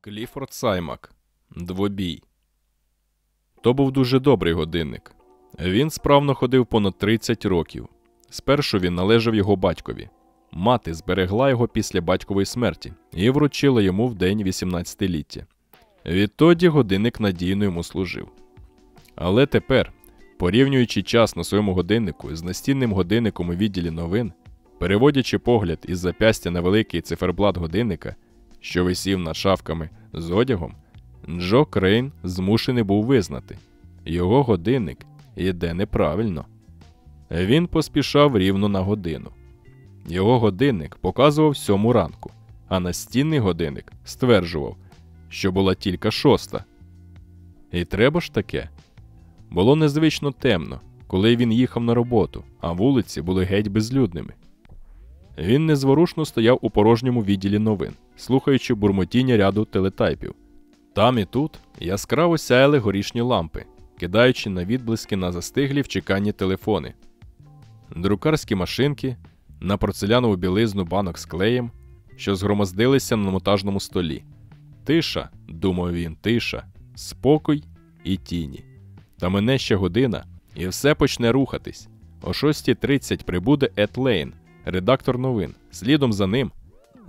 Кліфорд Саймак. Двобій. То був дуже добрий годинник. Він справно ходив понад 30 років. Спершу він належав його батькові. Мати зберегла його після батькової смерті і вручила йому в день 18-ліття. Відтоді годинник надійно йому служив. Але тепер, порівнюючи час на своєму годиннику з настінним годинником у відділі новин, переводячи погляд із запястя на великий циферблат годинника, що висів над шафками з одягом, Джо Крейн змушений був визнати його годинник іде неправильно. Він поспішав рівно на годину. Його годинник показував сьому ранку, а настінний годинник стверджував, що була тільки шоста. І треба ж таке. Було незвично темно, коли він їхав на роботу, а вулиці були геть безлюдними. Він незворушно стояв у порожньому відділі новин, слухаючи бурмотіння ряду телетайпів. Там і тут яскраво сяяли горішні лампи, кидаючи на відблиски на застиглі в чеканні телефони, друкарські машинки, на порцелянову білизну банок з клеєм, що згромоздилися на монтажному столі. Тиша, думав він, тиша, спокій і тіні. Та мене ще година, і все почне рухатись. О 6.30 прибуде Ед Лейн, редактор новин. Слідом за ним,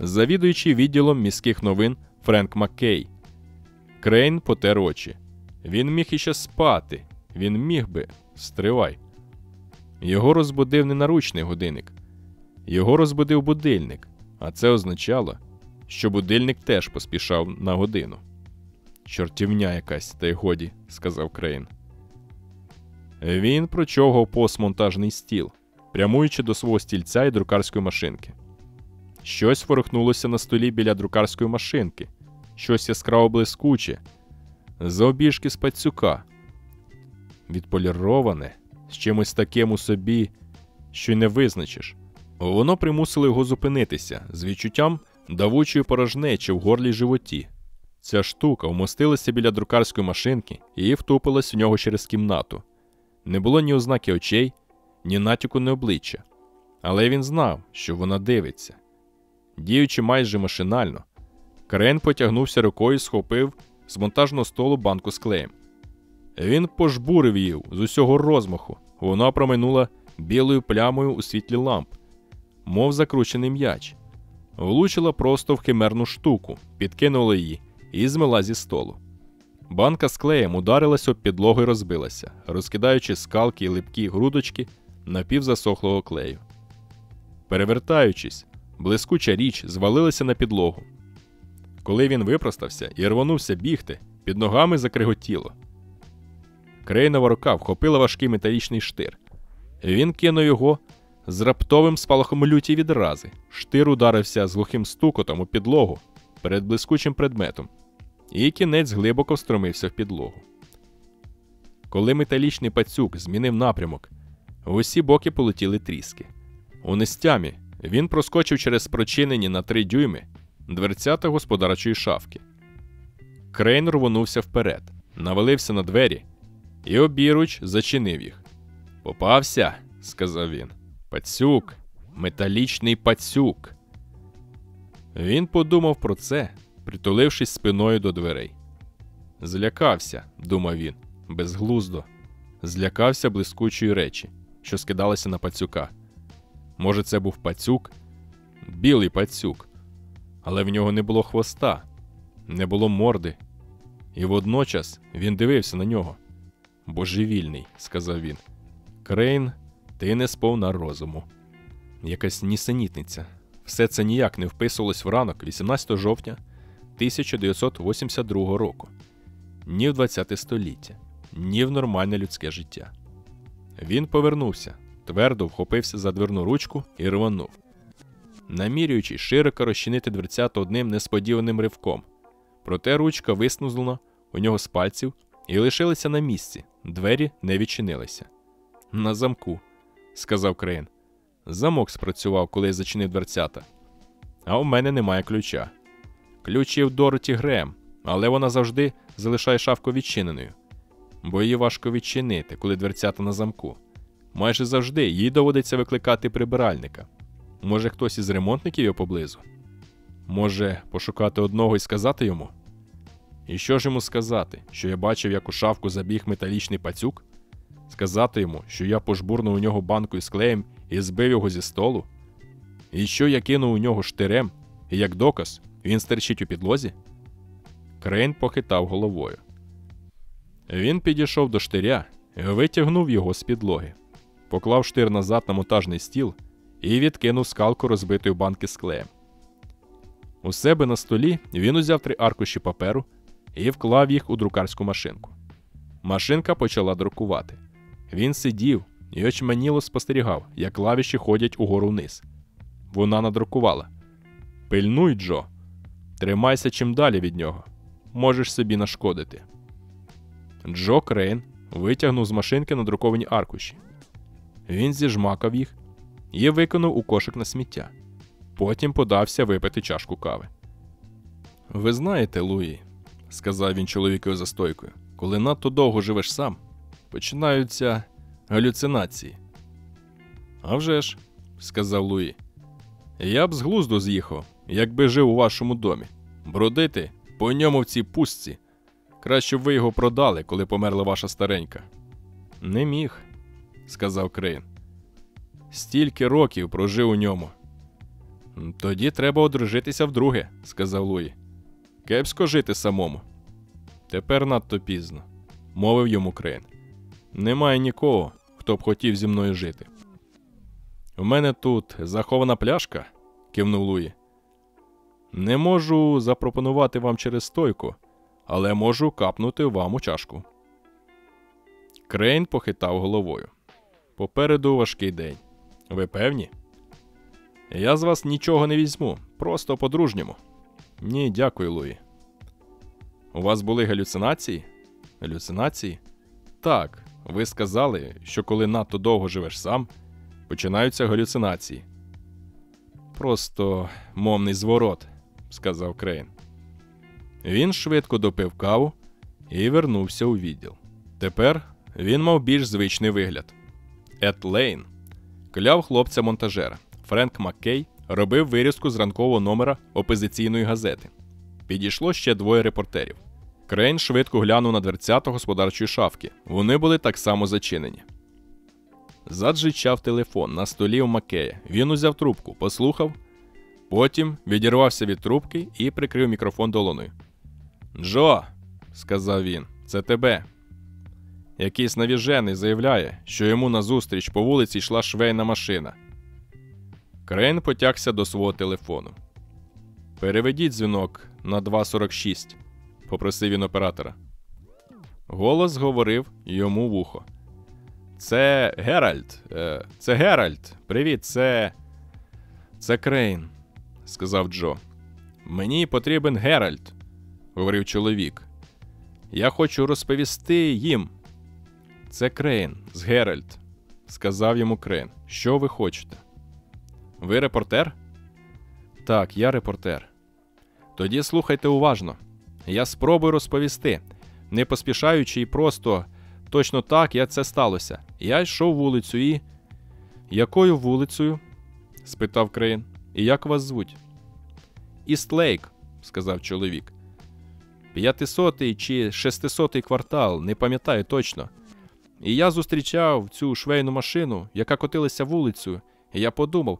завідуючий відділом міських новин Френк Маккей. Крейн потер очі. Він міг іще спати. Він міг би. Стривай. Його розбудив не наручний годинник. Його розбудив будильник, а це означало, що будильник теж поспішав на годину. Чортівня якась, та й годі, сказав Крейн. Він прочогав постмонтажний стіл, прямуючи до свого стільця і друкарської машинки. Щось ворухнулося на столі біля друкарської машинки, щось яскраво блискуче, за обіжки з пацюка, відполіроване з чимось таким у собі, що й не визначиш. Воно примусило його зупинитися з відчуттям давучої порожнечі в горлі животі. Ця штука вмостилася біля друкарської машинки і втупилась в нього через кімнату. Не було ні ознаки очей, ні натяку на обличчя. Але він знав, що вона дивиться. Діючи майже машинально, Крен потягнувся рукою і схопив з монтажного столу банку з клеєм. Він пожбурив її з усього розмаху. Вона проминула білою плямою у світлі ламп, мов закручений м'яч, влучила просто в химерну штуку, підкинула її і змила зі столу. Банка з клеєм ударилася об підлогу і розбилася, розкидаючи скалки і липкі грудочки напівзасохлого клею. Перевертаючись, блискуча річ звалилася на підлогу. Коли він випростався і рвонувся бігти, під ногами закриготіло. Крейнова рука вхопила важкий металічний штир. Він кинув його з раптовим спалахом люті відрази. Штир ударився з глухим стукотом у підлогу перед блискучим предметом, і кінець глибоко встромився в підлогу. Коли металічний пацюк змінив напрямок, в усі боки полетіли тріски. У нестямі він проскочив через прочинені на три дюйми дверцята господарчої шафки. Крейн рвонувся вперед, навалився на двері і обіруч зачинив їх. Попався, сказав він. Пацюк, металічний пацюк. Він подумав про це, притулившись спиною до дверей. Злякався, думав він, безглуздо, злякався блискучої речі, що скидалися на пацюка. Може, це був пацюк, білий пацюк, але в нього не було хвоста, не було морди, і водночас він дивився на нього. Божевільний, сказав він. Крейн, ти не сповна розуму. Якась нісенітниця. Все це ніяк не вписувалось в ранок 18 жовтня 1982 року, ні в 20 століття, ні в нормальне людське життя. Він повернувся, твердо вхопився за дверну ручку і рванув, намірюючи широко розчинити дверцята одним несподіваним ривком. Проте ручка виснула у нього з пальців і лишилася на місці. Двері не відчинилися. На замку, сказав Крейн. Замок спрацював, коли я зачинив дверцята. А у мене немає ключа. Ключ є в Дороті Грем, але вона завжди залишає шафку відчиненою. бо її важко відчинити, коли дверцята на замку. Майже завжди їй доводиться викликати прибиральника. Може, хтось із ремонтників є поблизу? Може, пошукати одного і сказати йому? І що ж йому сказати, що я бачив, як у шавку забіг металічний пацюк? Сказати йому, що я пожбурнув у нього банку із клеєм і збив його зі столу? І що я кинув у нього штирем, і як доказ, він стерчить у підлозі? Крейн похитав головою. Він підійшов до штиря витягнув його з підлоги, поклав штир назад на монтажний стіл і відкинув скалку розбитої банки з клеєм. У себе на столі він узяв три аркуші паперу і вклав їх у друкарську машинку. Машинка почала друкувати. Він сидів і очманіло спостерігав, як клавіші ходять угору вниз. Вона надрукувала. Пильнуй, Джо. Тримайся чим далі від нього. Можеш собі нашкодити. Джо Крейн витягнув з машинки надруковані аркуші. Він зіжмакав їх і викинув у кошик на сміття. Потім подався випити чашку кави. Ви знаєте, Луї, сказав він чоловікові за стойкою, коли надто довго живеш сам, починаються галюцинації. «А вже ж», – сказав Луї, я б з глузду з'їхав, якби жив у вашому домі. Бродити по ньому в цій пустці. Краще б ви його продали, коли померла ваша старенька. Не міг, сказав Крейн. Стільки років прожив у ньому. Тоді треба одружитися вдруге, сказав Луї. Кепсько жити самому. Тепер надто пізно, мовив йому Крейн. Немає нікого, хто б хотів зі мною жити. У мене тут захована пляшка, кивнув Луї. Не можу запропонувати вам через стойку, але можу капнути вам у чашку. Крейн похитав головою. Попереду важкий день. Ви певні? Я з вас нічого не візьму, просто по-дружньому. Ні, дякую, Луї. У вас були галюцинації? Галюцинації? Так, ви сказали, що коли надто довго живеш сам, починаються галюцинації. Просто мовний зворот, сказав Крейн. Він швидко допив каву і вернувся у відділ. Тепер він мав більш звичний вигляд. Ед Лейн кляв хлопця монтажера. Френк Маккей робив вирізку з ранкового номера опозиційної газети. Підійшло ще двоє репортерів. Крейн швидко глянув на дверцята господарчої шафки. Вони були так само зачинені. Заджичав телефон на столі у Макея. Він узяв трубку, послухав, потім відірвався від трубки і прикрив мікрофон долоною. Джо, сказав він, це тебе. Якийсь навіжений заявляє, що йому назустріч по вулиці йшла швейна машина. Крейн потягся до свого телефону. Переведіть дзвінок на 2.46, попросив він оператора. Голос говорив йому в ухо. Це Геральд. Е, це Геральд. Привіт, це. Це Крейн, сказав Джо. Мені потрібен Геральд, говорив чоловік. Я хочу розповісти їм. Це Крейн з Геральд, сказав йому Крейн. Що ви хочете? Ви репортер? Так, я репортер. Тоді слухайте уважно. Я спробую розповісти, не поспішаючи і просто точно так, як це сталося. Я йшов вулицю і. Якою вулицею? спитав Крейн. І як вас звуть? Істлейк, сказав чоловік. П'ятисотий чи шестисотий квартал, не пам'ятаю точно. І я зустрічав цю швейну машину, яка котилася вулицею, і я подумав,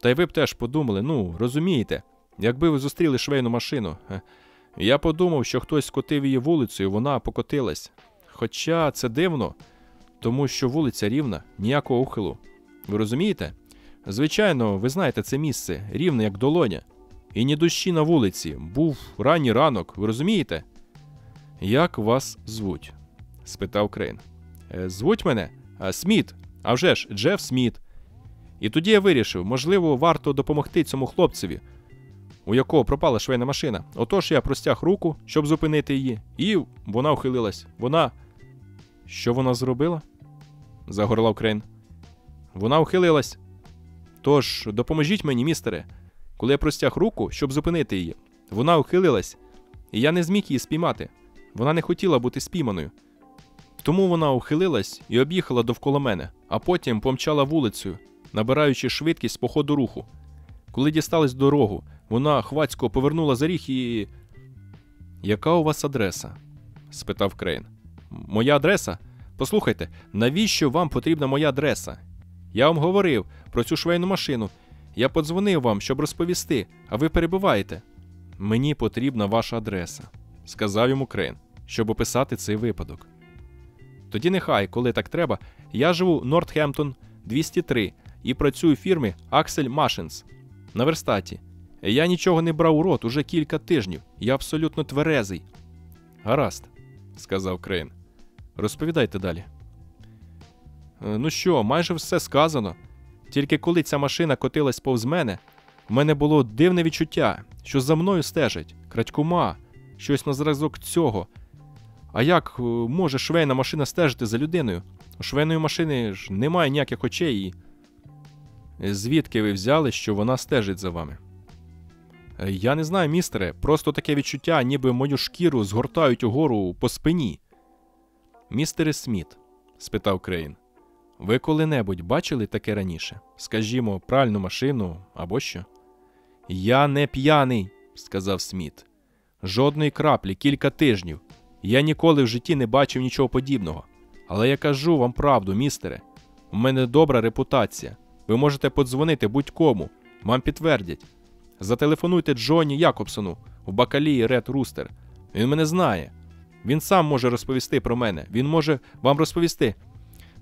та й ви б теж подумали, ну, розумієте, якби ви зустріли швейну машину. Я подумав, що хтось скотив її вулицею, вона покотилась. Хоча це дивно, тому що вулиця рівна, ніякого ухилу. Ви розумієте? Звичайно, ви знаєте це місце, рівне, як долоня. І ні душі на вулиці, був ранній ранок, ви розумієте? Як вас звуть? спитав Крейн. «Е, звуть мене? Сміт. А вже ж, Джеф Сміт. І тоді я вирішив, можливо, варто допомогти цьому хлопцеві, у якого пропала швейна машина. Отож я простяг руку, щоб зупинити її, і вона ухилилась. Вона. Що вона зробила? загорлав Крейн. Вона ухилилась. Тож, допоможіть мені, містере. Коли я простяг руку, щоб зупинити її, вона ухилилась, і я не зміг її спіймати. Вона не хотіла бути спійманою. Тому вона ухилилась і об'їхала довкола мене, а потім помчала вулицею, набираючи швидкість по ходу руху. Коли дісталась дорогу, вона хвацько повернула за ріг і. Яка у вас адреса? спитав Крейн. Моя адреса? Послухайте, навіщо вам потрібна моя адреса? Я вам говорив про цю швейну машину. Я подзвонив вам, щоб розповісти, а ви перебиваєте. Мені потрібна ваша адреса, сказав йому Крейн, щоб описати цей випадок. Тоді нехай, коли так треба, я живу Нортхемптон 203 і працюю в фірмі Axel Machines на верстаті. Я нічого не брав у рот уже кілька тижнів. Я абсолютно тверезий. Гаразд, сказав Крейн. Розповідайте далі. «Е, Ну що, майже все сказано. Тільки коли ця машина котилась повз мене, в мене було дивне відчуття, що за мною стежить, крадькома, щось на зразок цього. А як е, може швейна машина стежити за людиною? У швейної машини ж немає ніяких очей і. Звідки ви взяли, що вона стежить за вами? «Е, Я не знаю, містере, просто таке відчуття, ніби мою шкіру згортають угору по спині. Містере Сміт, спитав Крейн, ви коли-небудь бачили таке раніше? Скажімо, пральну машину або що? Я не п'яний, сказав Сміт. Жодної краплі, кілька тижнів. Я ніколи в житті не бачив нічого подібного. Але я кажу вам правду, містере. У мене добра репутація. Ви можете подзвонити будь-кому, вам підтвердять. Зателефонуйте Джоні Якобсону у бакалії Ред Рустер. Він мене знає. Він сам може розповісти про мене. Він може вам розповісти.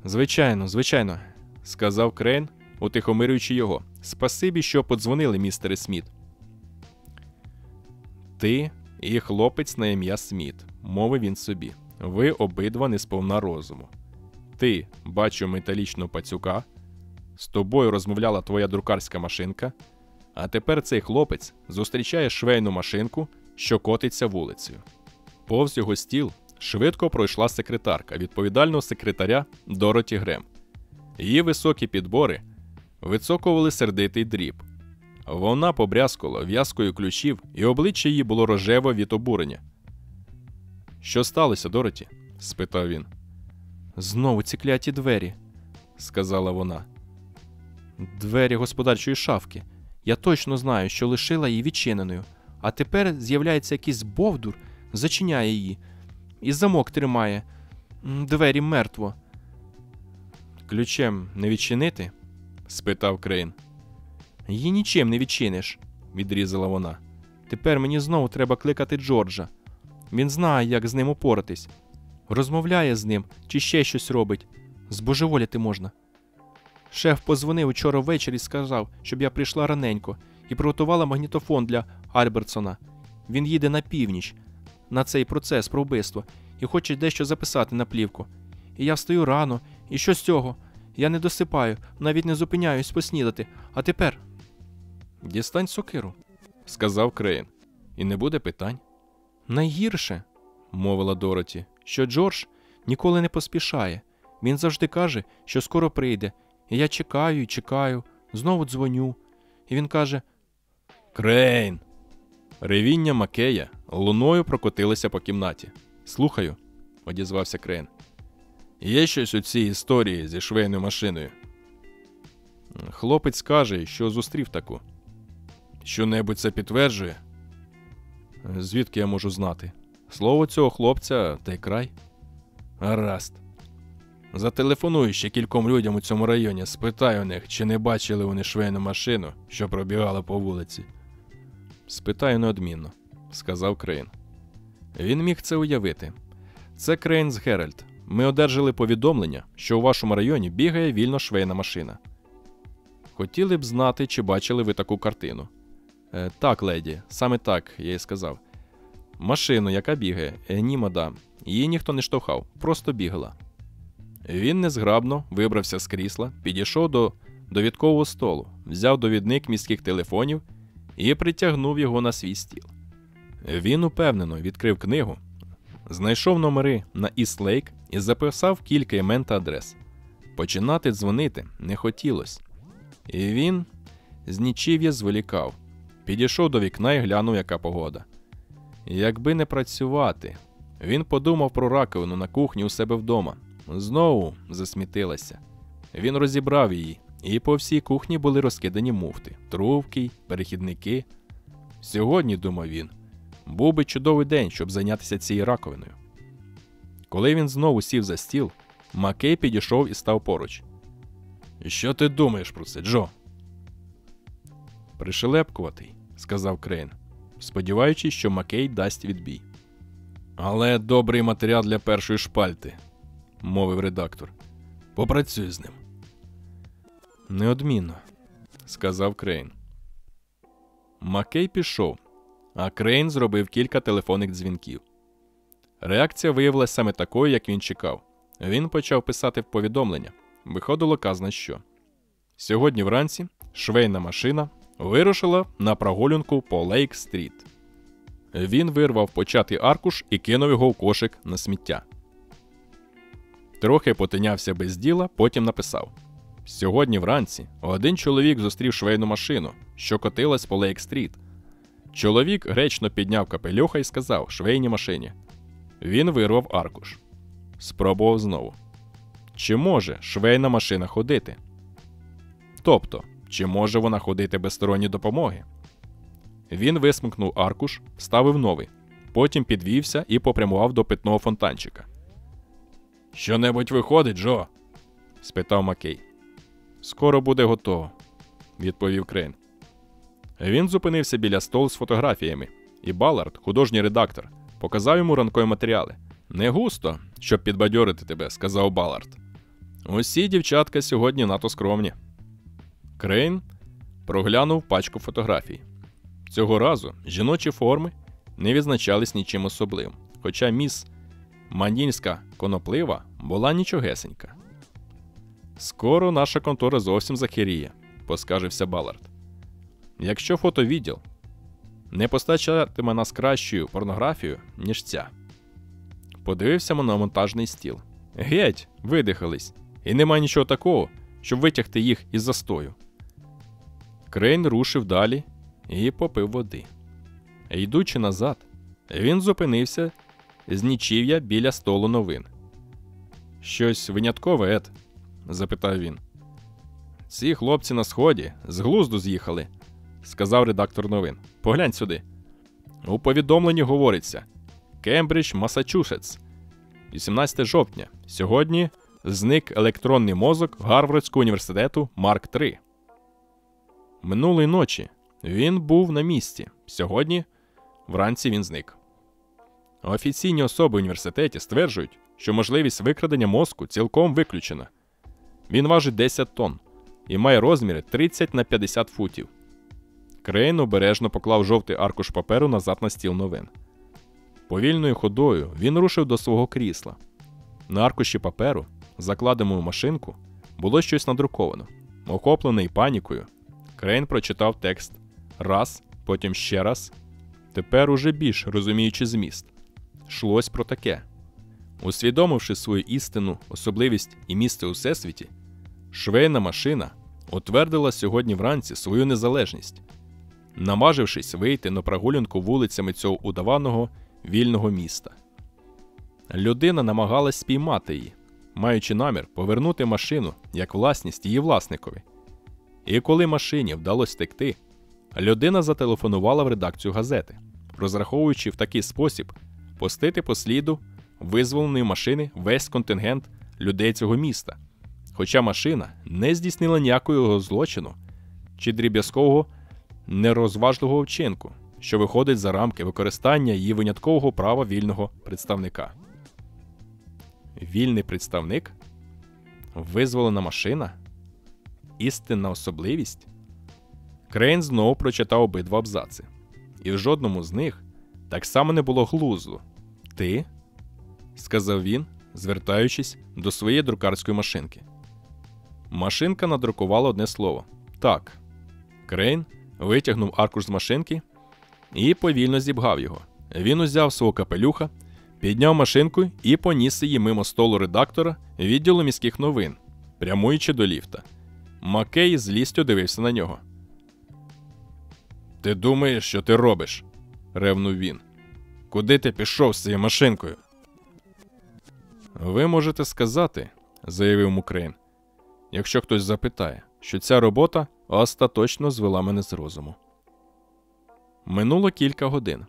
Звичайно, звичайно, сказав Крейн, утихомирюючи його. Спасибі, що подзвонили, містере Сміт. Ти і хлопець на ім'я Сміт, мовив він собі. Ви обидва не сповна розуму. Ти бачу металічного пацюка, з тобою розмовляла твоя друкарська машинка, а тепер цей хлопець зустрічає швейну машинку, що котиться вулицею. Повз його стіл швидко пройшла секретарка відповідального секретаря Дороті Грем. Її високі підбори вицокували сердитий дріб. Вона побрязкала в'язкою ключів, і обличчя її було рожево від обурення. Що сталося, Дороті? спитав він. Знову ці кляті двері, сказала вона. Двері господарчої шафки. Я точно знаю, що лишила її відчиненою, а тепер з'являється якийсь бовдур, зачиняє її, і замок тримає. Двері мертво. Ключем не відчинити? спитав Крейн. Її нічим не відчиниш, відрізала вона. Тепер мені знову треба кликати Джорджа. Він знає, як з ним упоратись. Розмовляє з ним чи ще щось робить. Збожеволіти можна. Шеф позвонив учора ввечері і сказав, щоб я прийшла раненько і приготувала магнітофон для Альбертсона. Він їде на північ на цей процес про вбивство і хоче дещо записати на плівку. І я встаю рано, і що з цього? Я не досипаю, навіть не зупиняюсь поснідати. А тепер. Дістань сокиру, сказав Крейн. І не буде питань. Найгірше, мовила Дороті, що Джордж ніколи не поспішає. Він завжди каже, що скоро прийде. І я чекаю і чекаю, знову дзвоню. І він каже: Крейн. Ревіння Макея луною прокотилося по кімнаті. Слухаю, одізвався Крейн. Є щось у цій історії зі швейною машиною. Хлопець каже, що зустрів таку. Що-небудь це підтверджує? Звідки я можу знати? Слово цього хлопця та й край. Гаразд. Зателефоную ще кільком людям у цьому районі, спитаю у них, чи не бачили вони швейну машину, що пробігала по вулиці. Спитаю неодмінно, сказав Крейн. Він міг це уявити. Це Крейн з Геральт. Ми одержали повідомлення, що у вашому районі бігає вільно швейна машина. Хотіли б знати, чи бачили ви таку картину. Е, так, леді, саме так, я й сказав. Машину, яка бігає, е, ні, мадам. Її ніхто не штовхав, просто бігала. Він незграбно вибрався з крісла, підійшов до довідкового столу, взяв довідник міських телефонів і притягнув його на свій стіл. Він упевнено відкрив книгу, знайшов номери на Іст Лейк і записав кілька імен та адрес. Починати дзвонити не хотілося. І він з нічів'я зволікав, підійшов до вікна і глянув, яка погода. Якби не працювати, Він подумав про раковину на кухні у себе вдома. Знову засмітилася. Він розібрав її, і по всій кухні були розкидані муфти, трубки, перехідники. Сьогодні, думав він, був би чудовий день, щоб зайнятися цією раковиною. Коли він знову сів за стіл, Макей підійшов і став поруч. Що ти думаєш про це, Джо? Пришелепкуватий, сказав Крейн, сподіваючись, що Макей дасть відбій. Але добрий матеріал для першої шпальти, мовив редактор. Попрацюй з ним. Неодмінно, сказав Крейн. Макей пішов, а Крейн зробив кілька телефонних дзвінків. Реакція виявилася саме такою, як він чекав. Він почав писати в повідомлення. Виходило казна що. Сьогодні вранці швейна машина вирушила на прогулянку по Лейк-стріт. Він вирвав початий аркуш і кинув його в кошик на сміття. Трохи потинявся без діла, потім написав: Сьогодні вранці один чоловік зустрів швейну машину, що котилась по Лейк-стріт. Чоловік гречно підняв капелюха і сказав швейній машині. Він вирвав аркуш. Спробував знову. Чи може швейна машина ходити? Тобто, чи може вона ходити без сторонньої допомоги? Він висмикнув аркуш, вставив новий, потім підвівся і попрямував до питного фонтанчика. Що-небудь виходить, Джо? спитав Макей. Скоро буде готово, відповів Крейн. Він зупинився біля столу з фотографіями, і Балард, художній редактор, показав йому ранкові матеріали. Не густо, щоб підбадьорити тебе, сказав Балард. Усі дівчатка сьогодні надто скромні. Крейн проглянув пачку фотографій. Цього разу жіночі форми не відзначались нічим особливим, хоча міс Манінська коноплива була нічогесенька. Скоро наша контора зовсім захиріє, поскажився Балард. Якщо фотовідділ не постачатиме нас кращою порнографією, ніж ця. Подивився на монтажний стіл. Геть, видихались, і нема нічого такого, щоб витягти їх із застою. Крейн рушив далі і попив води. Йдучи назад, він зупинився з нічів'я біля столу новин. Щось виняткове, Ед? Запитав він. Ці хлопці на сході з глузду з'їхали, сказав редактор новин. Поглянь сюди. У повідомленні говориться Кембридж, Масачусетс, 18 жовтня. Сьогодні зник електронний мозок Гарвардського університету Марк 3. Минулої ночі він був на місці. Сьогодні вранці він зник. Офіційні особи в університеті стверджують, що можливість викрадення мозку цілком виключена. Він важить 10 тонн і має розміри 30 на 50 футів. Крейн обережно поклав жовтий аркуш паперу назад на стіл новин. Повільною ходою він рушив до свого крісла. На аркуші паперу, закладеному в машинку, було щось надруковано. Охоплений панікою, Крейн прочитав текст раз, потім ще раз. Тепер уже більш розуміючи зміст. Шлось про таке. Усвідомивши свою істину, особливість і місце у всесвіті, швейна машина утвердила сьогодні вранці свою незалежність, намажившись вийти на прогулянку вулицями цього удаваного вільного міста. Людина намагалась спіймати її, маючи намір повернути машину як власність її власникові. І коли машині вдалося втекти, людина зателефонувала в редакцію газети, розраховуючи в такий спосіб пустити по сліду визволеної машини весь контингент людей цього міста. Хоча машина не здійснила ніякого злочину чи дріб'язкового нерозважливого вчинку, що виходить за рамки використання її виняткового права вільного представника. Вільний представник? Визволена машина? Істинна особливість? Крейн знову прочитав обидва абзаци, і в жодному з них так само не було глузду. Ти? сказав він, звертаючись до своєї друкарської машинки. Машинка надрукувала одне слово так. Крейн витягнув аркуш з машинки і повільно зібгав його. Він узяв свого капелюха, підняв машинку і поніс її мимо столу редактора відділу міських новин, прямуючи до ліфта. Макей з лістю дивився на нього. Ти думаєш, що ти робиш? ревнув він. Куди ти пішов з цією машинкою? Ви можете сказати, заявив йому Крейн, якщо хтось запитає, що ця робота остаточно звела мене з розуму. Минуло кілька годин.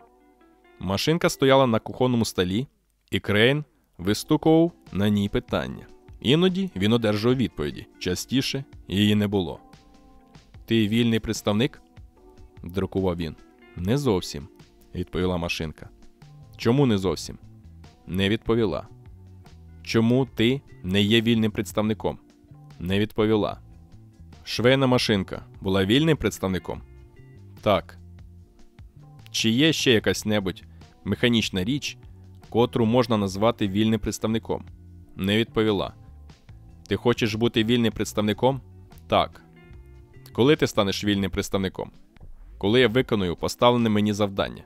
Машинка стояла на кухонному столі, і Крейн вистукував на ній питання. Іноді він одержував відповіді, частіше її не було. Ти вільний представник? друкував він. Не зовсім, відповіла машинка. Чому не зовсім? Не відповіла. Чому ти не є вільним представником? Не відповіла. Швейна машинка була вільним представником? Так. Чи є ще якась небудь механічна річ, котру можна назвати вільним представником? Не відповіла. Ти хочеш бути вільним представником? Так. Коли ти станеш вільним представником? Коли я виконую поставлене мені завдання.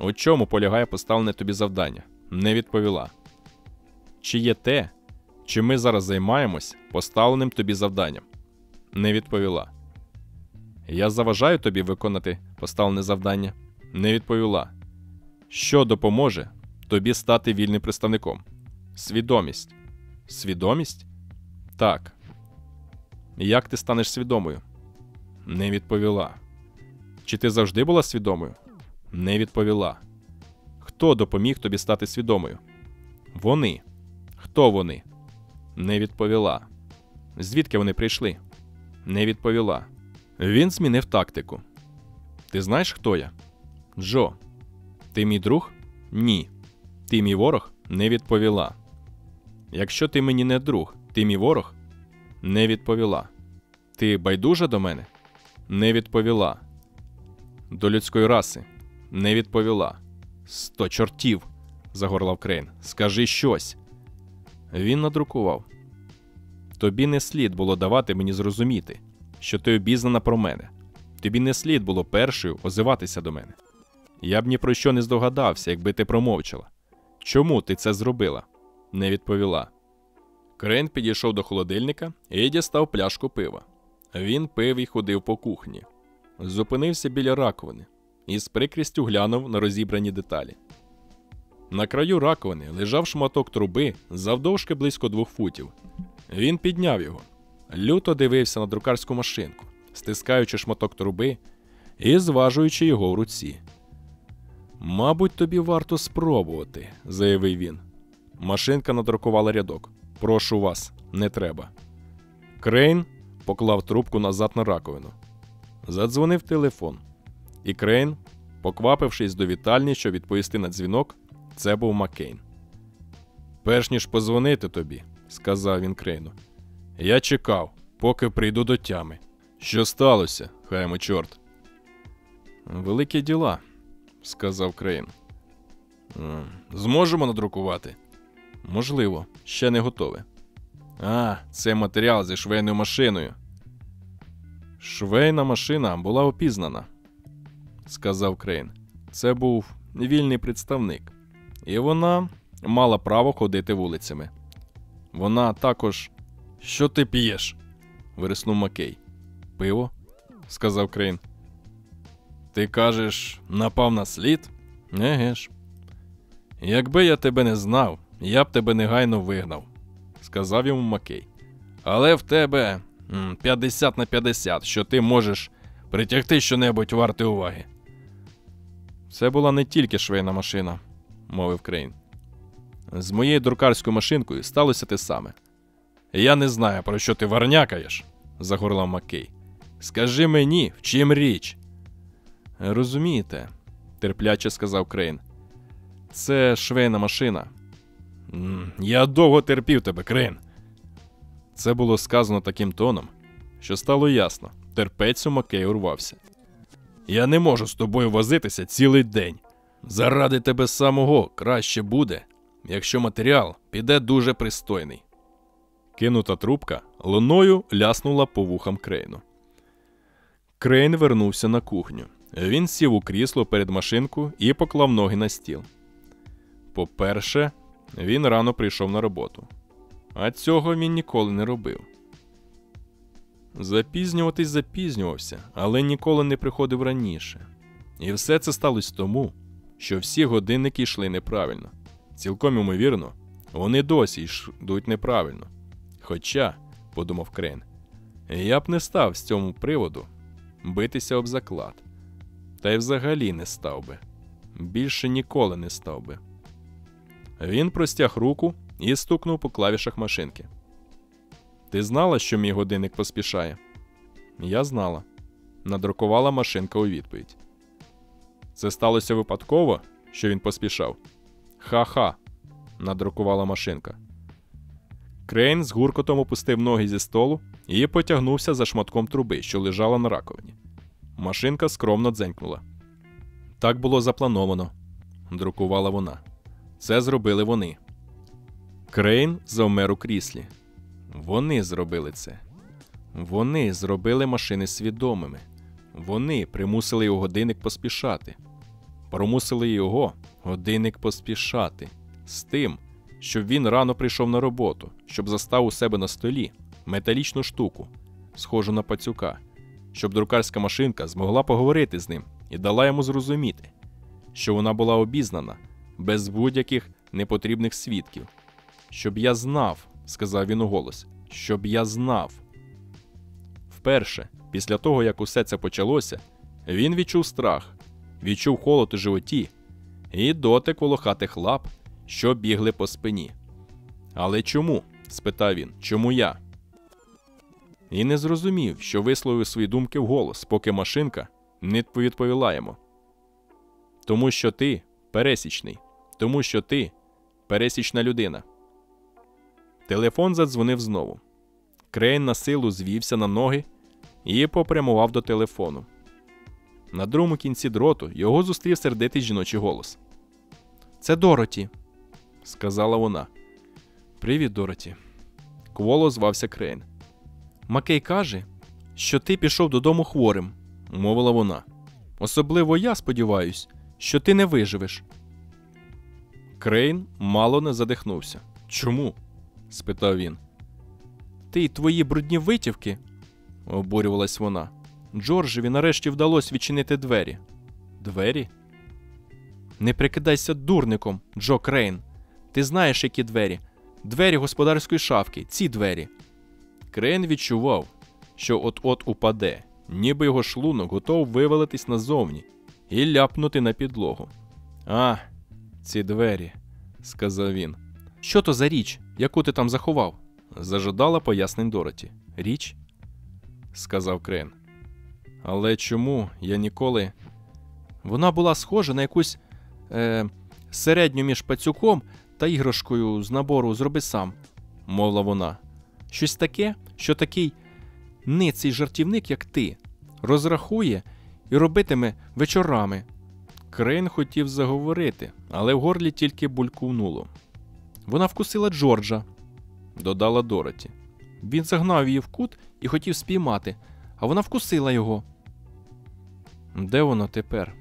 У чому полягає поставлене тобі завдання? Не відповіла. Чи є те, чи ми зараз займаємось поставленим тобі завданням? Не відповіла. Я заважаю тобі виконати поставлене завдання? Не відповіла. Що допоможе тобі стати вільним представником? Свідомість. Свідомість? Так. Як ти станеш свідомою? Не відповіла. Чи ти завжди була свідомою? Не відповіла. Хто допоміг тобі стати свідомою? Вони. Хто вони? Не відповіла. Звідки вони прийшли? Не відповіла. Він змінив тактику. Ти знаєш, хто я? Джо. Ти мій друг? Ні. Ти мій ворог? Не відповіла. Якщо ти мені не друг, ти мій ворог? Не відповіла. Ти байдужа до мене? Не відповіла. До людської раси? Не відповіла. Сто чортів. загорлав Крейн. Скажи щось. Він надрукував. Тобі не слід було давати мені зрозуміти, що ти обізнана про мене. Тобі не слід було першою озиватися до мене. Я б ні про що не здогадався, якби ти промовчала. Чому ти це зробила? Не відповіла. Крейн підійшов до холодильника і дістав пляшку пива. Він пив і ходив по кухні. Зупинився біля раковини і з прикрістю глянув на розібрані деталі. На краю раковини лежав шматок труби завдовжки близько двох футів. Він підняв його, люто дивився на друкарську машинку, стискаючи шматок труби і зважуючи його в руці. Мабуть, тобі варто спробувати, заявив він. Машинка надрукувала рядок. Прошу вас, не треба. Крейн поклав трубку назад на раковину. Задзвонив телефон. І Крейн, поквапившись до вітальні, щоб відповісти на дзвінок, це був Макей. Перш ніж позвонити тобі, сказав він Крейну. Я чекав, поки прийду до тями. Що сталося, хай йому чорт? Великі діла, сказав Крейн. Зможемо надрукувати? Можливо, ще не готове. А, це матеріал зі швейною машиною. Швейна машина була опізнана, сказав Крейн. Це був вільний представник, і вона мала право ходити вулицями. Вона також. Що ти п'єш? вириснув Макей. Пиво? сказав Крейн. Ти кажеш, напав на слід? Еге ж. Якби я тебе не знав, я б тебе негайно вигнав, сказав йому Макей. Але в тебе 50 на 50, що ти можеш притягти що-небудь варте уваги. Це була не тільки швейна машина, мовив Крейн. З моєю друкарською машинкою сталося те саме. Я не знаю, про що ти варнякаєш, загорлав Маккей. Скажи мені, в чим річ? Розумієте, терпляче сказав Крейн. Це швейна машина. Я довго терпів тебе, Крейн. Це було сказано таким тоном, що стало ясно, терпець у Маккея урвався. Я не можу з тобою возитися цілий день. Заради тебе самого краще буде, якщо матеріал піде дуже пристойний. Кинута трубка луною ляснула по вухам Крейну. Крейн вернувся на кухню. Він сів у крісло перед машинкою і поклав ноги на стіл. По-перше, він рано прийшов на роботу, а цього він ніколи не робив. Запізнюватись запізнювався, але ніколи не приходив раніше. І все це сталося тому, що всі годинники йшли неправильно. Цілком ймовірно, Вони досі йдуть неправильно. Хоча, подумав Крейн, я б не став з цьому приводу битися об заклад. Та й взагалі не став би. Більше ніколи не став би. Він простяг руку і стукнув по клавішах машинки. Ти знала, що мій годинник поспішає? Я знала. Надрукувала машинка у відповідь. Це сталося випадково, що він поспішав. Ха-ха, надрукувала машинка. Крейн з гуркотом опустив ноги зі столу і потягнувся за шматком труби, що лежала на раковині. Машинка скромно дзенькнула. Так було заплановано, друкувала вона. Це зробили вони. Крейн завмер у кріслі. Вони зробили це. Вони зробили машини свідомими. Вони примусили його годинник поспішати. Промусили його годинник поспішати з тим, щоб він рано прийшов на роботу, щоб застав у себе на столі металічну штуку, схожу на пацюка, щоб друкарська машинка змогла поговорити з ним і дала йому зрозуміти, що вона була обізнана без будь-яких непотрібних свідків. Щоб я знав, сказав він у голос, щоб я знав. Вперше, після того, як усе це почалося, він відчув страх, відчув холод у животі і дотик волохатих лап, що бігли по спині. Але чому? спитав він, чому я? І не зрозумів, що висловив свої думки вголос, поки машинка не відповіла йому. Тому що ти пересічний, тому що ти пересічна людина. Телефон задзвонив знову. Крейн насилу звівся на ноги і попрямував до телефону. На другому кінці дроту його зустрів сердитий жіночий голос. Це Дороті, сказала вона. Привіт, Дороті. Кволо озвався Крейн. Макей каже, що ти пішов додому хворим, мовила вона. Особливо я сподіваюсь, що ти не виживеш. Крейн мало не задихнувся. Чому? спитав він. Ти й твої брудні витівки, обурювалась вона. Джорджеві нарешті вдалося відчинити двері. Двері? Не прикидайся дурником, Джо Крейн. Ти знаєш, які двері. Двері господарської шафки, ці двері. Крейн відчував, що от-от упаде, ніби його шлунок готов вивалитись назовні і ляпнути на підлогу. А, ці двері, сказав він. Що то за річ, яку ти там заховав? зажадала пояснень Дороті. Річ? сказав Крейн. Але чому я ніколи. Вона була схожа на якусь е, середню між пацюком та іграшкою з набору зроби сам, мовила вона. Щось таке, що такий ниций жартівник, як ти, розрахує і робитиме вечорами. Крейн хотів заговорити, але в горлі тільки булькувнуло. Вона вкусила Джорджа, додала Дороті. Він загнав її в кут і хотів спіймати, а вона вкусила його. Де воно тепер?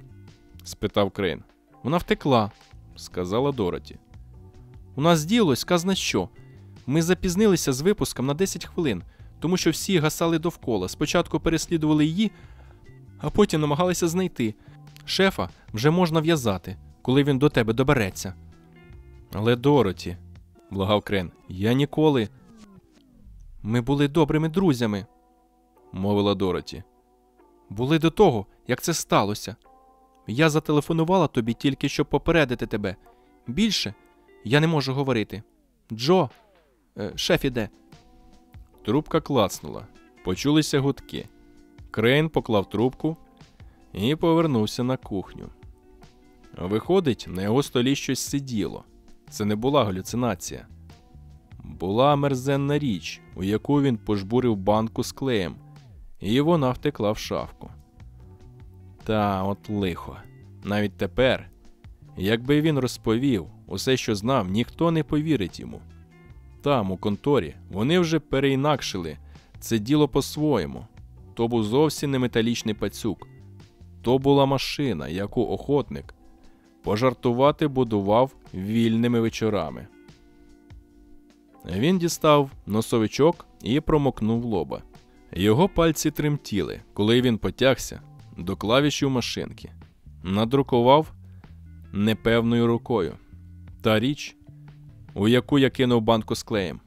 спитав Крейн. Вона втекла, сказала Дороті. У нас ділось казна що. Ми запізнилися з випуском на 10 хвилин, тому що всі гасали довкола. Спочатку переслідували її, а потім намагалися знайти. Шефа вже можна в'язати, коли він до тебе добереться. Але Дороті, благав Крен, я ніколи. Ми були добрими друзями, мовила Дороті. Були до того, як це сталося. Я зателефонувала тобі тільки щоб попередити тебе. Більше я не можу говорити. Джо, е, шеф іде. Трубка клацнула. Почулися гудки. Крейн поклав трубку і повернувся на кухню. Виходить, на його столі щось сиділо. Це не була галюцинація. Була мерзенна річ, у яку він пожбурив банку з клеєм, і вона втекла в шафку. Та от лихо. Навіть тепер, якби він розповів усе, що знав, ніхто не повірить йому. Там, у конторі, вони вже переінакшили це діло по-своєму. То був зовсім не металічний пацюк, то була машина, яку охотник пожартувати будував вільними вечорами. Він дістав носовичок і промокнув лоба. Його пальці тремтіли, коли він потягся до клавіші машинки, надрукував непевною рукою. Та річ у яку я кинув банку з клеєм.